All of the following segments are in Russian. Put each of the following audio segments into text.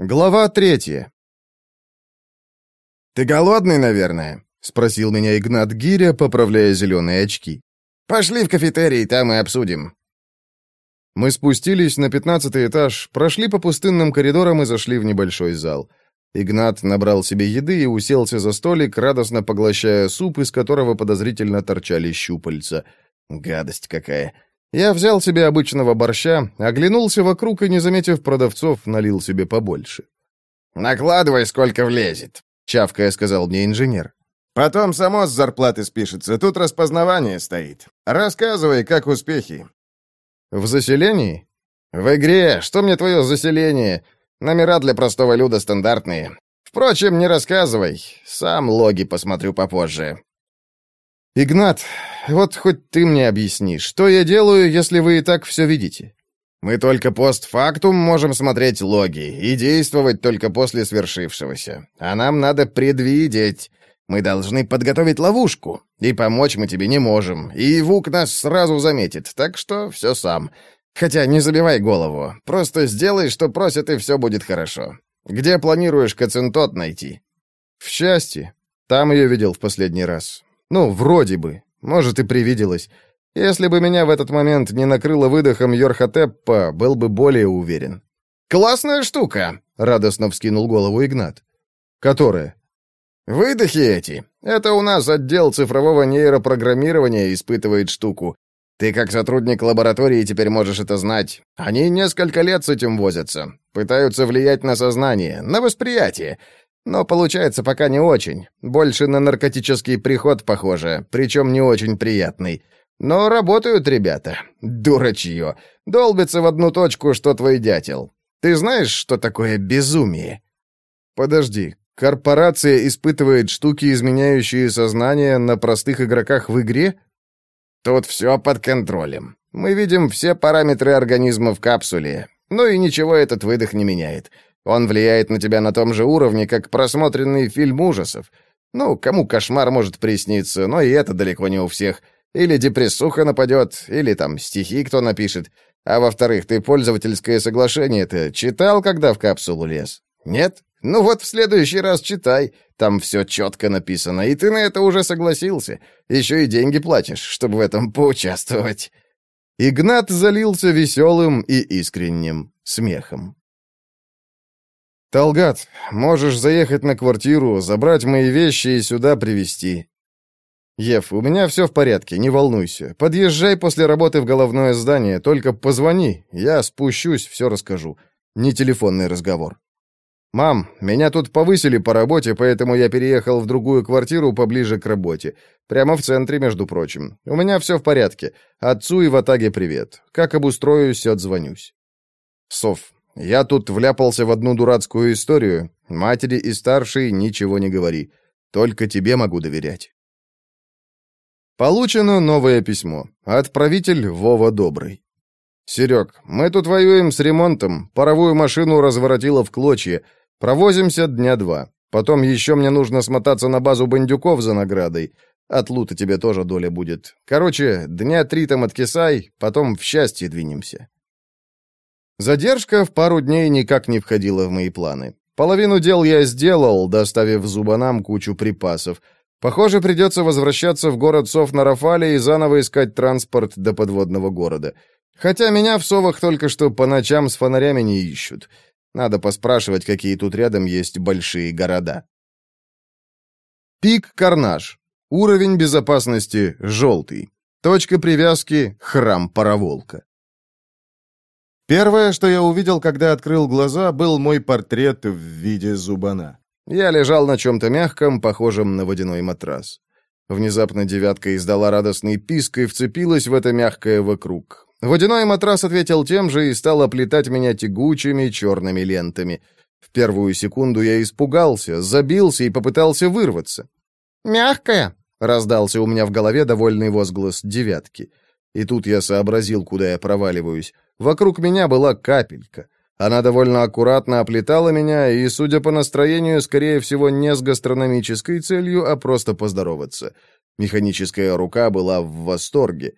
Глава третья. «Ты голодный, наверное?» — спросил меня Игнат Гиря, поправляя зеленые очки. «Пошли в кафетерий, там и обсудим». Мы спустились на пятнадцатый этаж, прошли по пустынным коридорам и зашли в небольшой зал. Игнат набрал себе еды и уселся за столик, радостно поглощая суп, из которого подозрительно торчали щупальца. Гадость какая. Я взял себе обычного борща, оглянулся вокруг и, не заметив продавцов, налил себе побольше. «Накладывай, сколько влезет», — чавкая сказал мне инженер. «Потом само с зарплаты спишется, тут распознавание стоит. Рассказывай, как успехи». «В заселении?» «В игре. Что мне твое заселение? Номера для простого люда стандартные. Впрочем, не рассказывай. Сам логи посмотрю попозже». «Игнат, вот хоть ты мне объясни, что я делаю, если вы и так все видите?» «Мы только постфактум можем смотреть логи и действовать только после свершившегося. А нам надо предвидеть. Мы должны подготовить ловушку, и помочь мы тебе не можем. И Вук нас сразу заметит, так что все сам. Хотя не забивай голову. Просто сделай, что просят, и все будет хорошо. Где планируешь Кацинтот найти?» «В счастье. Там ее видел в последний раз. Ну, вроде бы. Может, и привиделось. Если бы меня в этот момент не накрыло выдохом Йорхотеппа, был бы более уверен. «Классная штука!» — радостно вскинул голову Игнат. «Которая?» «Выдохи эти. Это у нас отдел цифрового нейропрограммирования испытывает штуку. Ты как сотрудник лаборатории теперь можешь это знать. Они несколько лет с этим возятся. Пытаются влиять на сознание, на восприятие. Но получается пока не очень. Больше на наркотический приход похоже, причем не очень приятный. Но работают ребята. Дурачье. Долбится в одну точку, что твой дятел. Ты знаешь, что такое безумие? Подожди. Корпорация испытывает штуки, изменяющие сознание на простых игроках в игре? Тут все под контролем. Мы видим все параметры организма в капсуле. Ну и ничего этот выдох не меняет. Он влияет на тебя на том же уровне, как просмотренный фильм ужасов. Ну, кому кошмар может присниться, но и это далеко не у всех. Или депрессуха нападет, или там стихи кто напишет. А во-вторых, ты пользовательское соглашение-то читал, когда в капсулу лез? Нет? Ну вот в следующий раз читай. Там все четко написано, и ты на это уже согласился. Еще и деньги платишь, чтобы в этом поучаствовать». Игнат залился веселым и искренним смехом. «Талгат, можешь заехать на квартиру, забрать мои вещи и сюда привезти». «Ев, у меня все в порядке, не волнуйся. Подъезжай после работы в головное здание, только позвони, я спущусь, все расскажу. Не телефонный разговор». «Мам, меня тут повысили по работе, поэтому я переехал в другую квартиру поближе к работе. Прямо в центре, между прочим. У меня все в порядке. Отцу и Ватаге привет. Как обустроюсь, отзвонюсь». «Сов, я тут вляпался в одну дурацкую историю. Матери и старшей ничего не говори. Только тебе могу доверять. Получено новое письмо. Отправитель Вова Добрый. «Серег, мы тут воюем с ремонтом. Паровую машину разворотило в клочья. Провозимся дня два. Потом еще мне нужно смотаться на базу бандюков за наградой. От лута тебе тоже доля будет. Короче, дня три там откисай, потом в счастье двинемся». Задержка в пару дней никак не входила в мои планы. Половину дел я сделал, доставив зубанам кучу припасов. Похоже, придется возвращаться в город Сов на Рафале и заново искать транспорт до подводного города. Хотя меня в Совах только что по ночам с фонарями не ищут. Надо поспрашивать, какие тут рядом есть большие города. Пик Карнаж. Уровень безопасности желтый. Точка привязки – храм Пароволка. Первое, что я увидел, когда открыл глаза, был мой портрет в виде зубана. Я лежал на чем-то мягком, похожем на водяной матрас. Внезапно девятка издала радостный писк и вцепилась в это мягкое вокруг. Водяной матрас ответил тем же и стал оплетать меня тягучими черными лентами. В первую секунду я испугался, забился и попытался вырваться. «Мягкая!» — раздался у меня в голове довольный возглас девятки. И тут я сообразил, куда я проваливаюсь. Вокруг меня была капелька. Она довольно аккуратно оплетала меня, и, судя по настроению, скорее всего, не с гастрономической целью, а просто поздороваться. Механическая рука была в восторге.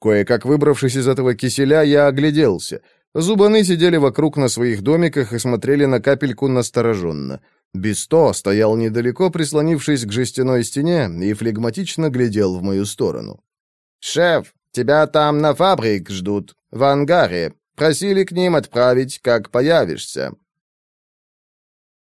Кое-как выбравшись из этого киселя, я огляделся. Зубаны сидели вокруг на своих домиках и смотрели на капельку настороженно. Бесто стоял недалеко, прислонившись к жестяной стене, и флегматично глядел в мою сторону. «Шеф, тебя там на фабрик ждут, в ангаре. Просили к ним отправить, как появишься».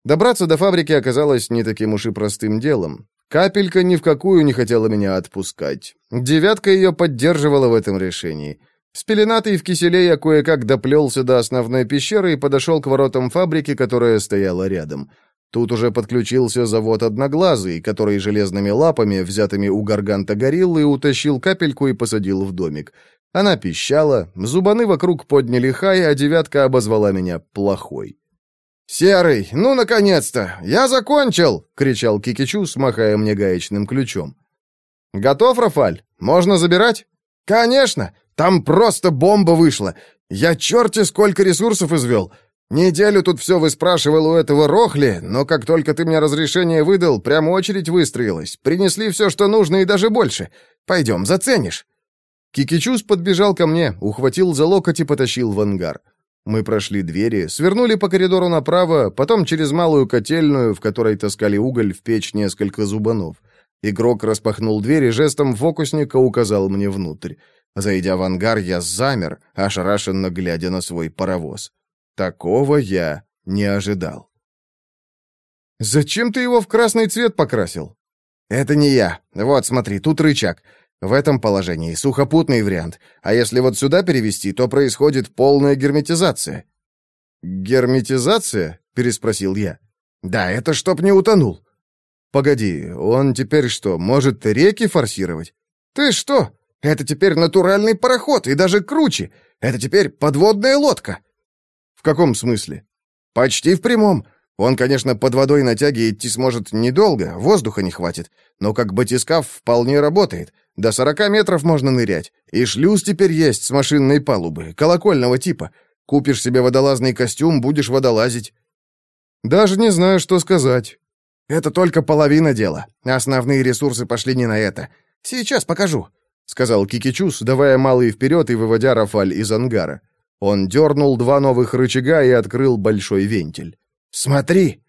Добраться до фабрики оказалось не таким уж и простым делом. Капелька ни в какую не хотела меня отпускать. Девятка ее поддерживала в этом решении. Спеленатый в киселе я кое-как доплелся до основной пещеры и подошел к воротам фабрики, которая стояла рядом. Тут уже подключился завод «Одноглазый», который железными лапами, взятыми у гарганта гориллы, утащил капельку и посадил в домик. Она пищала, зубаны вокруг подняли хай, а девятка обозвала меня плохой. «Серый, ну, наконец-то! Я закончил!» — кричал Кикичу, смахая мне гаечным ключом. «Готов, Рафаль? Можно забирать?» «Конечно! Там просто бомба вышла! Я черти сколько ресурсов извел! Неделю тут все выспрашивал у этого Рохли, но как только ты мне разрешение выдал, прямо очередь выстроилась. Принесли все, что нужно, и даже больше. Пойдем, заценишь». Кикичус подбежал ко мне, ухватил за локоть и потащил в ангар. Мы прошли двери, свернули по коридору направо, потом через малую котельную, в которой таскали уголь в печь несколько зубанов. Игрок распахнул дверь и жестом фокусника указал мне внутрь. Зайдя в ангар, я замер, ошарашенно глядя на свой паровоз. Такого я не ожидал. «Зачем ты его в красный цвет покрасил?» «Это не я. Вот, смотри, тут рычаг. В этом положении сухопутный вариант, а если вот сюда перевести, то происходит полная герметизация». «Герметизация?» — переспросил я. «Да, это чтоб не утонул». «Погоди, он теперь что, может реки форсировать?» «Ты что? Это теперь натуральный пароход, и даже круче. Это теперь подводная лодка». «В каком смысле?» «Почти в прямом. Он, конечно, под водой на тяге идти сможет недолго, воздуха не хватит, но как батискаф вполне работает. До сорока метров можно нырять. И шлюз теперь есть с машинной палубы, колокольного типа. Купишь себе водолазный костюм, будешь водолазить. Даже не знаю, что сказать. Это только половина дела. Основные ресурсы пошли не на это. Сейчас покажу, сказал Кикичус, давая малый вперед и выводя Рафаль из ангара. Он дернул два новых рычага и открыл большой вентиль. «Смотри!»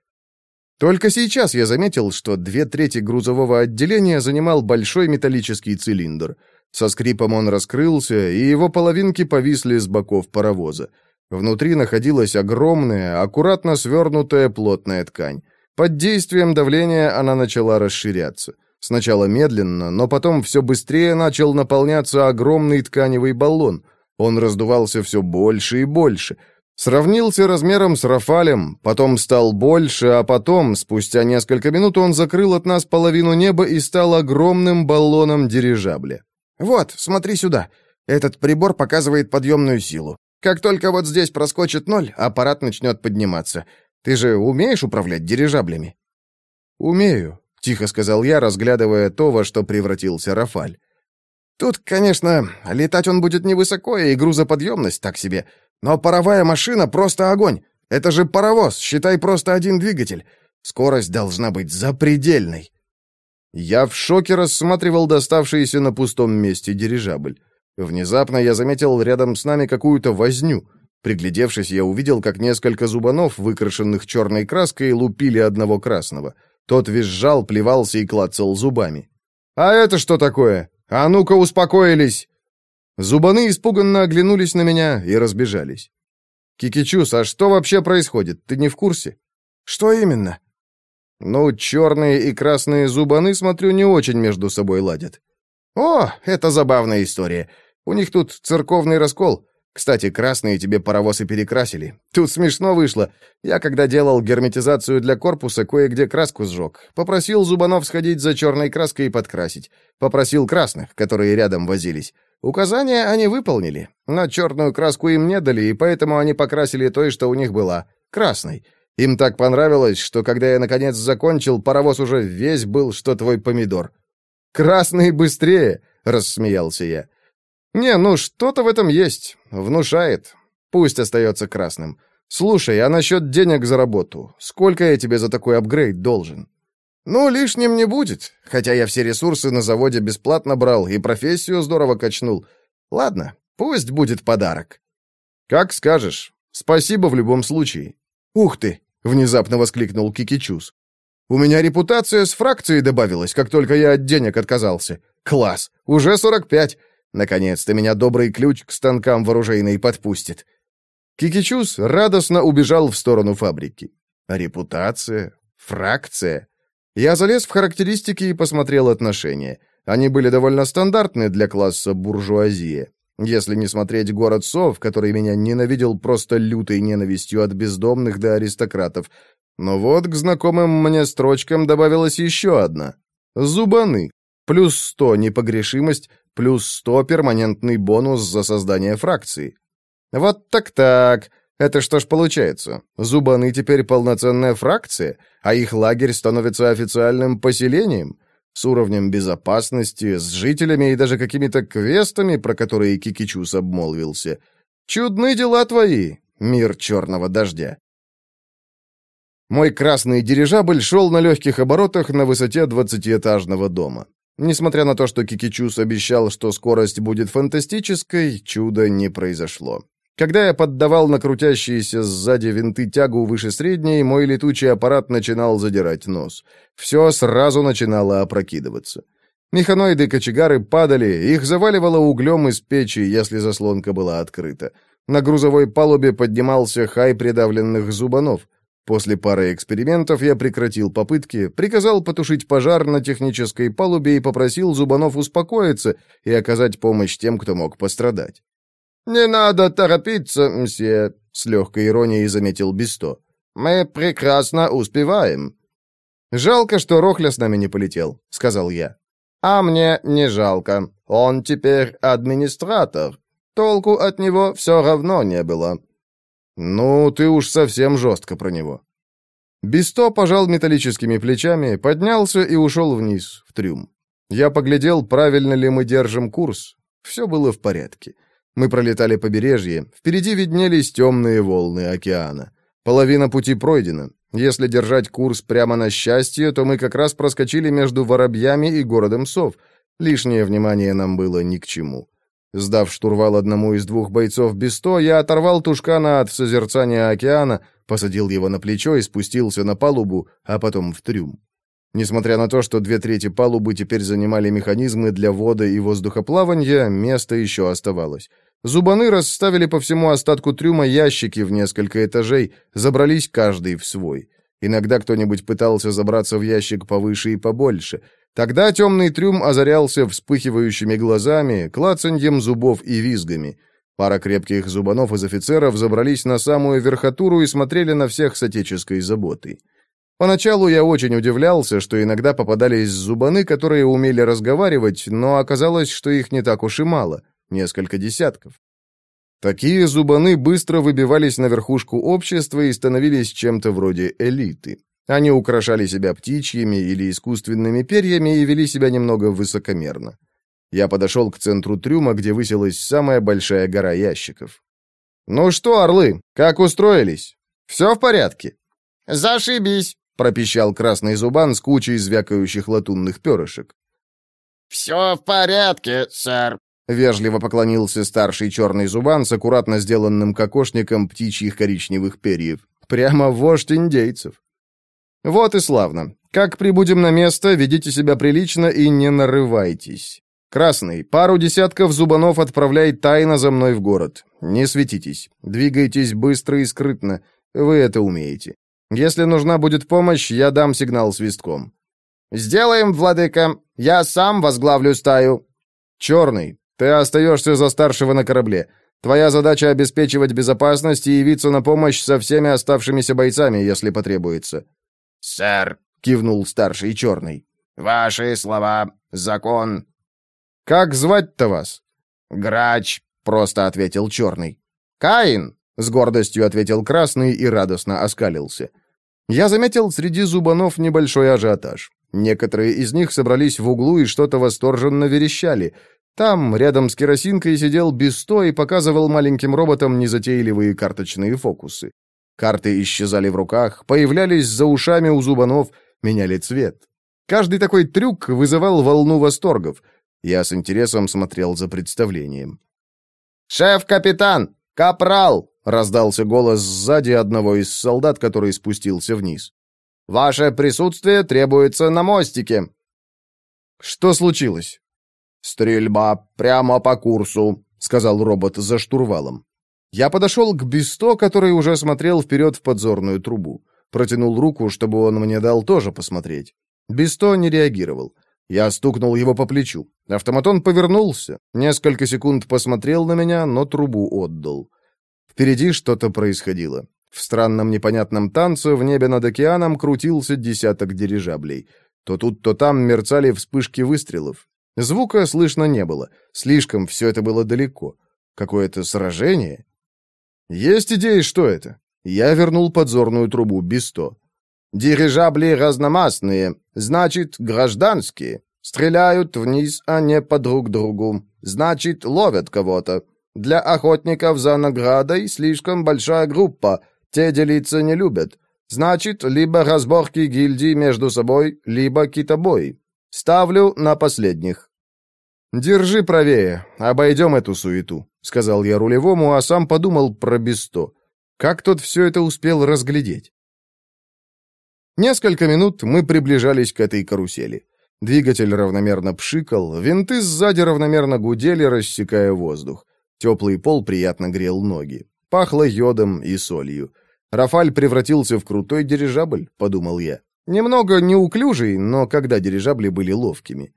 Только сейчас я заметил, что две трети грузового отделения занимал большой металлический цилиндр. Со скрипом он раскрылся, и его половинки повисли с боков паровоза. Внутри находилась огромная, аккуратно свернутая плотная ткань. Под действием давления она начала расширяться. Сначала медленно, но потом все быстрее начал наполняться огромный тканевый баллон. Он раздувался все больше и больше — Сравнился размером с Рафалем, потом стал больше, а потом, спустя несколько минут, он закрыл от нас половину неба и стал огромным баллоном дирижабля. «Вот, смотри сюда. Этот прибор показывает подъемную силу. Как только вот здесь проскочит ноль, аппарат начнет подниматься. Ты же умеешь управлять дирижаблями?» «Умею», — тихо сказал я, разглядывая то, во что превратился Рафаль. «Тут, конечно, летать он будет невысоко, и грузоподъемность так себе». Но паровая машина просто огонь. Это же паровоз, считай просто один двигатель. Скорость должна быть запредельной. Я в шоке рассматривал доставшийся на пустом месте дирижабль. Внезапно я заметил рядом с нами какую-то возню. Приглядевшись, я увидел, как несколько зубанов, выкрашенных черной краской, лупили одного красного. Тот визжал, плевался и клацал зубами. «А это что такое? А ну-ка, успокоились!» Зубаны испуганно оглянулись на меня и разбежались. «Кикичус, а что вообще происходит? Ты не в курсе?» «Что именно?» «Ну, черные и красные зубаны, смотрю, не очень между собой ладят». «О, это забавная история. У них тут церковный раскол. Кстати, красные тебе паровозы перекрасили. Тут смешно вышло. Я, когда делал герметизацию для корпуса, кое-где краску сжег. Попросил зубанов сходить за черной краской и подкрасить. Попросил красных, которые рядом возились. Указания они выполнили, но черную краску им не дали, и поэтому они покрасили той, что у них была, красной. Им так понравилось, что когда я наконец закончил, паровоз уже весь был, что твой помидор. «Красный быстрее!» — рассмеялся я. «Не, ну что-то в этом есть. Внушает. Пусть остается красным. Слушай, а насчет денег за работу? Сколько я тебе за такой апгрейд должен?» «Ну, лишним не будет, хотя я все ресурсы на заводе бесплатно брал и профессию здорово качнул. Ладно, пусть будет подарок». «Как скажешь. Спасибо в любом случае». «Ух ты!» — внезапно воскликнул Кикичус. «У меня репутация с фракцией добавилась, как только я от денег отказался. Класс! Уже 45! Наконец-то меня добрый ключ к станкам вооружейной подпустит». Кикичус радостно убежал в сторону фабрики. Репутация? Фракция? Я залез в характеристики и посмотрел отношения. Они были довольно стандартны для класса буржуазия. Если не смотреть «Город сов», который меня ненавидел просто лютой ненавистью от бездомных до аристократов. Но вот к знакомым мне строчкам добавилась еще одна. «Зубаны». Плюс сто непогрешимость, плюс сто перманентный бонус за создание фракции. Вот так-так. Это что ж получается? Зубаны теперь полноценная фракция, а их лагерь становится официальным поселением? с уровнем безопасности, с жителями и даже какими-то квестами, про которые Кикичус обмолвился. Чудные дела твои, мир черного дождя. Мой красный дирижабль шел на легких оборотах на высоте двадцатиэтажного дома. Несмотря на то, что Кикичус обещал, что скорость будет фантастической, чуда не произошло. Когда я поддавал на крутящиеся сзади винты тягу выше средней, мой летучий аппарат начинал задирать нос. Все сразу начинало опрокидываться. Механоиды-кочегары падали, их заваливало углем из печи, если заслонка была открыта. На грузовой палубе поднимался хай придавленных зубанов. После пары экспериментов я прекратил попытки, приказал потушить пожар на технической палубе и попросил зубанов успокоиться и оказать помощь тем, кто мог пострадать. «Не надо торопиться, мсье», — с легкой иронией заметил Бесто. «Мы прекрасно успеваем». «Жалко, что Рохля с нами не полетел», — сказал я. «А мне не жалко. Он теперь администратор. Толку от него все равно не было». «Ну, ты уж совсем жестко про него». Бесто пожал металлическими плечами, поднялся и ушел вниз, в трюм. Я поглядел, правильно ли мы держим курс. Все было в порядке. Мы пролетали побережье, впереди виднелись темные волны океана. Половина пути пройдена. Если держать курс прямо на счастье, то мы как раз проскочили между воробьями и городом сов. Лишнее внимание нам было ни к чему. Сдав штурвал одному из двух бойцов Бесто, я оторвал Тушкана от созерцания океана, посадил его на плечо и спустился на палубу, а потом в трюм. Несмотря на то, что две трети палубы теперь занимали механизмы для вода и воздухоплавания, место еще оставалось. Зубаны расставили по всему остатку трюма ящики в несколько этажей, забрались каждый в свой. Иногда кто-нибудь пытался забраться в ящик повыше и побольше. Тогда темный трюм озарялся вспыхивающими глазами, клацаньем зубов и визгами. Пара крепких зубанов из офицеров забрались на самую верхотуру и смотрели на всех с отеческой заботой. Поначалу я очень удивлялся, что иногда попадались зубаны, которые умели разговаривать, но оказалось, что их не так уж и мало — несколько десятков. Такие зубаны быстро выбивались на верхушку общества и становились чем-то вроде элиты. Они украшали себя птичьими или искусственными перьями и вели себя немного высокомерно. Я подошел к центру трюма, где высилась самая большая гора ящиков. «Ну что, орлы, как устроились? Все в порядке?» «Зашибись!» — пропищал красный зубан с кучей звякающих латунных перышек. «Все в порядке, сэр», Вежливо поклонился старший черный зубан с аккуратно сделанным кокошником птичьих коричневых перьев. Прямо вождь индейцев. Вот и славно. Как прибудем на место, ведите себя прилично и не нарывайтесь. Красный, пару десятков зубанов отправляй тайно за мной в город. Не светитесь. Двигайтесь быстро и скрытно. Вы это умеете. Если нужна будет помощь, я дам сигнал свистком. «Сделаем, владыка. Я сам возглавлю стаю». «Черный, ты остаешься за старшего на корабле. Твоя задача обеспечивать безопасность и явиться на помощь со всеми оставшимися бойцами, если потребуется». «Сэр», — кивнул старший черный. «Ваши слова — закон». «Как звать-то вас?» «Грач», — просто ответил черный. «Каин», — с гордостью ответил красный и радостно оскалился. Я заметил среди зубанов небольшой ажиотаж. Некоторые из них собрались в углу и что-то восторженно верещали — там, рядом с керосинкой, сидел Бесто и показывал маленьким роботам незатейливые карточные фокусы. Карты исчезали в руках, появлялись за ушами у зубанов, меняли цвет. Каждый такой трюк вызывал волну восторгов. Я с интересом смотрел за представлением. «Шеф-капитан!» «Капрал!» — раздался голос сзади одного из солдат, который спустился вниз. «Ваше присутствие требуется на мостике!» «Что случилось?» «Стрельба прямо по курсу», — сказал робот за штурвалом. Я подошел к Бесто, который уже смотрел вперед в подзорную трубу. Протянул руку, чтобы он мне дал тоже посмотреть. Бесто не реагировал. Я стукнул его по плечу. Автоматон повернулся, несколько секунд посмотрел на меня, но трубу отдал. Впереди что-то происходило. В странном непонятном танце в небе над океаном крутился десяток дирижаблей. То тут, то там мерцали вспышки выстрелов. Звука слышно не было. Слишком все это было далеко. Какое-то сражение? Есть идеи, что это? Я вернул подзорную трубу Бисто. Дирижабли разномастные, значит, гражданские. Стреляют вниз, а не по друг другу. Значит, ловят кого-то. Для охотников за наградой слишком большая группа. Те делиться не любят. Значит, либо разборки гильдий между собой, либо китобои. Ставлю на последних. «Держи правее, обойдем эту суету», — сказал я рулевому, а сам подумал про Бесто. Как тот все это успел разглядеть? Несколько минут мы приближались к этой карусели. Двигатель равномерно пшикал, винты сзади равномерно гудели, рассекая воздух. Теплый пол приятно грел ноги. Пахло йодом и солью. Рафаль превратился в крутой дирижабль, подумал я. Немного неуклюжий, но когда дирижабли были ловкими.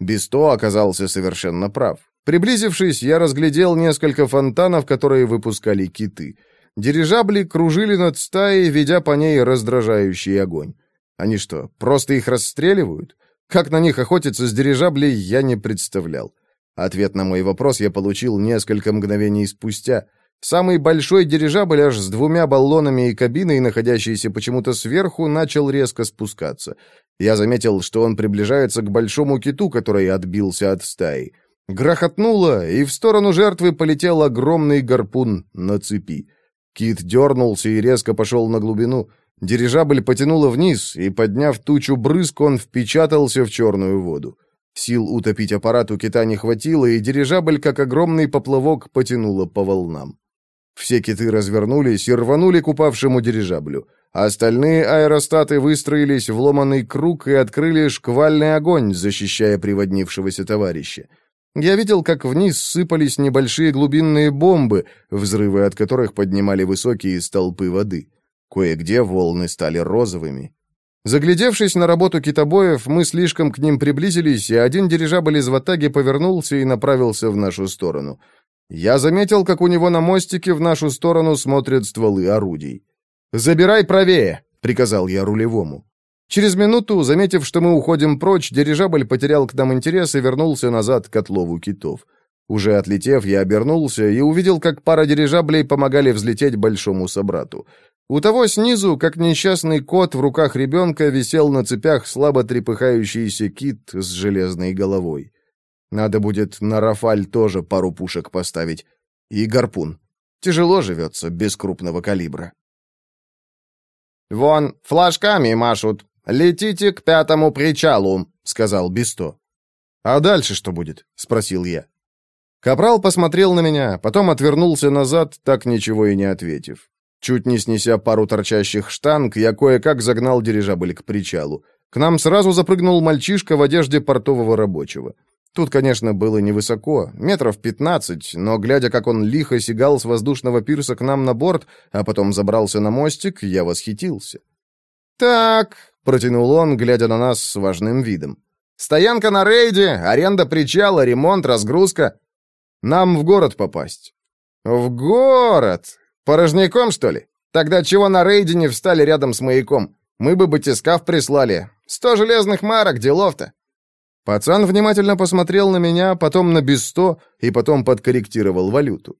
Бесто оказался совершенно прав. Приблизившись, я разглядел несколько фонтанов, которые выпускали киты — Дирижабли кружили над стаей, ведя по ней раздражающий огонь. Они что, просто их расстреливают? Как на них охотиться с дирижаблей, я не представлял. Ответ на мой вопрос я получил несколько мгновений спустя. Самый большой дирижабль аж с двумя баллонами и кабиной, находящийся почему-то сверху, начал резко спускаться. Я заметил, что он приближается к большому киту, который отбился от стаи. Грохотнуло, и в сторону жертвы полетел огромный гарпун на цепи. Кит дернулся и резко пошел на глубину. Дирижабль потянуло вниз, и, подняв тучу брызг, он впечатался в черную воду. Сил утопить аппарат у кита не хватило, и дирижабль, как огромный поплавок, потянуло по волнам. Все киты развернулись и рванули к упавшему дирижаблю. А остальные аэростаты выстроились в ломаный круг и открыли шквальный огонь, защищая приводнившегося товарища. Я видел, как вниз сыпались небольшие глубинные бомбы, взрывы от которых поднимали высокие столпы воды. Кое-где волны стали розовыми. Заглядевшись на работу китобоев, мы слишком к ним приблизились, и один дирижабль из ватаги повернулся и направился в нашу сторону. Я заметил, как у него на мостике в нашу сторону смотрят стволы орудий. «Забирай правее!» — приказал я рулевому. Через минуту, заметив, что мы уходим прочь, дирижабль потерял к нам интерес и вернулся назад к отлову китов. Уже отлетев, я обернулся и увидел, как пара дирижаблей помогали взлететь большому собрату. У того снизу, как несчастный кот в руках ребенка, висел на цепях слабо трепыхающийся кит с железной головой. Надо будет на Рафаль тоже пару пушек поставить. И гарпун. Тяжело живется без крупного калибра. «Вон, флажками машут», «Летите к пятому причалу», — сказал Бисто. «А дальше что будет?» — спросил я. Капрал посмотрел на меня, потом отвернулся назад, так ничего и не ответив. Чуть не снеся пару торчащих штанг, я кое-как загнал дирижабль к причалу. К нам сразу запрыгнул мальчишка в одежде портового рабочего. Тут, конечно, было невысоко, метров пятнадцать, но, глядя, как он лихо сигал с воздушного пирса к нам на борт, а потом забрался на мостик, я восхитился. «Так», Протянул он, глядя на нас с важным видом. «Стоянка на рейде, аренда причала, ремонт, разгрузка. Нам в город попасть». «В город? Порожняком, что ли? Тогда чего на рейде не встали рядом с маяком? Мы бы батискаф прислали. Сто железных марок, делов-то». Пацан внимательно посмотрел на меня, потом на без сто и потом подкорректировал валюту.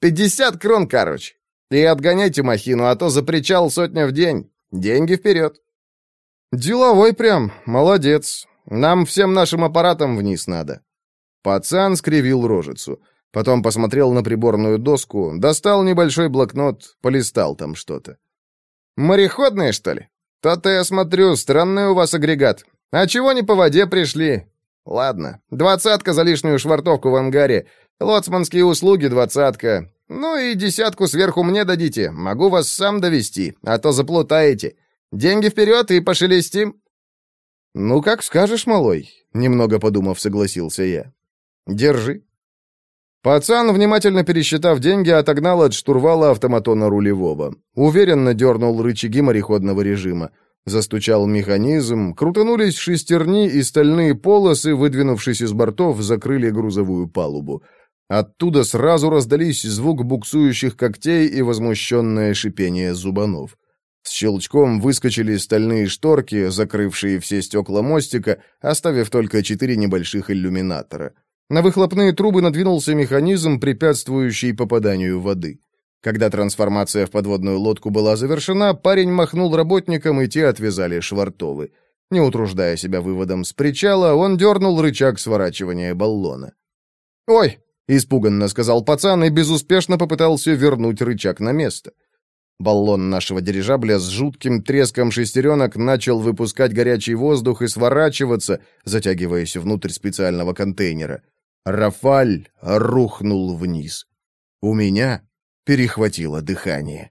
«Пятьдесят крон, короче. И отгоняйте махину, а то за причал сотня в день. Деньги вперед». «Деловой прям, молодец. Нам всем нашим аппаратам вниз надо». Пацан скривил рожицу. Потом посмотрел на приборную доску, достал небольшой блокнот, полистал там что-то. «Мореходные, что ли? То-то я смотрю, странный у вас агрегат. А чего не по воде пришли? Ладно, двадцатка за лишнюю швартовку в ангаре, лоцманские услуги двадцатка. Ну и десятку сверху мне дадите. Могу вас сам довести, а то заплутаете. Деньги вперед и пошелестим». «Ну, как скажешь, малой», — немного подумав, согласился я. «Держи». Пацан, внимательно пересчитав деньги, отогнал от штурвала автоматона рулевого. Уверенно дернул рычаги мореходного режима. Застучал механизм, крутанулись шестерни и стальные полосы, выдвинувшись из бортов, закрыли грузовую палубу. Оттуда сразу раздались звук буксующих когтей и возмущенное шипение зубанов. С щелчком выскочили стальные шторки, закрывшие все стекла мостика, оставив только четыре небольших иллюминатора. На выхлопные трубы надвинулся механизм, препятствующий попаданию воды. Когда трансформация в подводную лодку была завершена, парень махнул работникам, и те отвязали швартовы. Не утруждая себя выводом с причала, он дернул рычаг сворачивания баллона. «Ой!» — испуганно сказал пацан и безуспешно попытался вернуть рычаг на место. Баллон нашего дирижабля с жутким треском шестеренок начал выпускать горячий воздух и сворачиваться, затягиваясь внутрь специального контейнера. Рафаль рухнул вниз. У меня перехватило дыхание.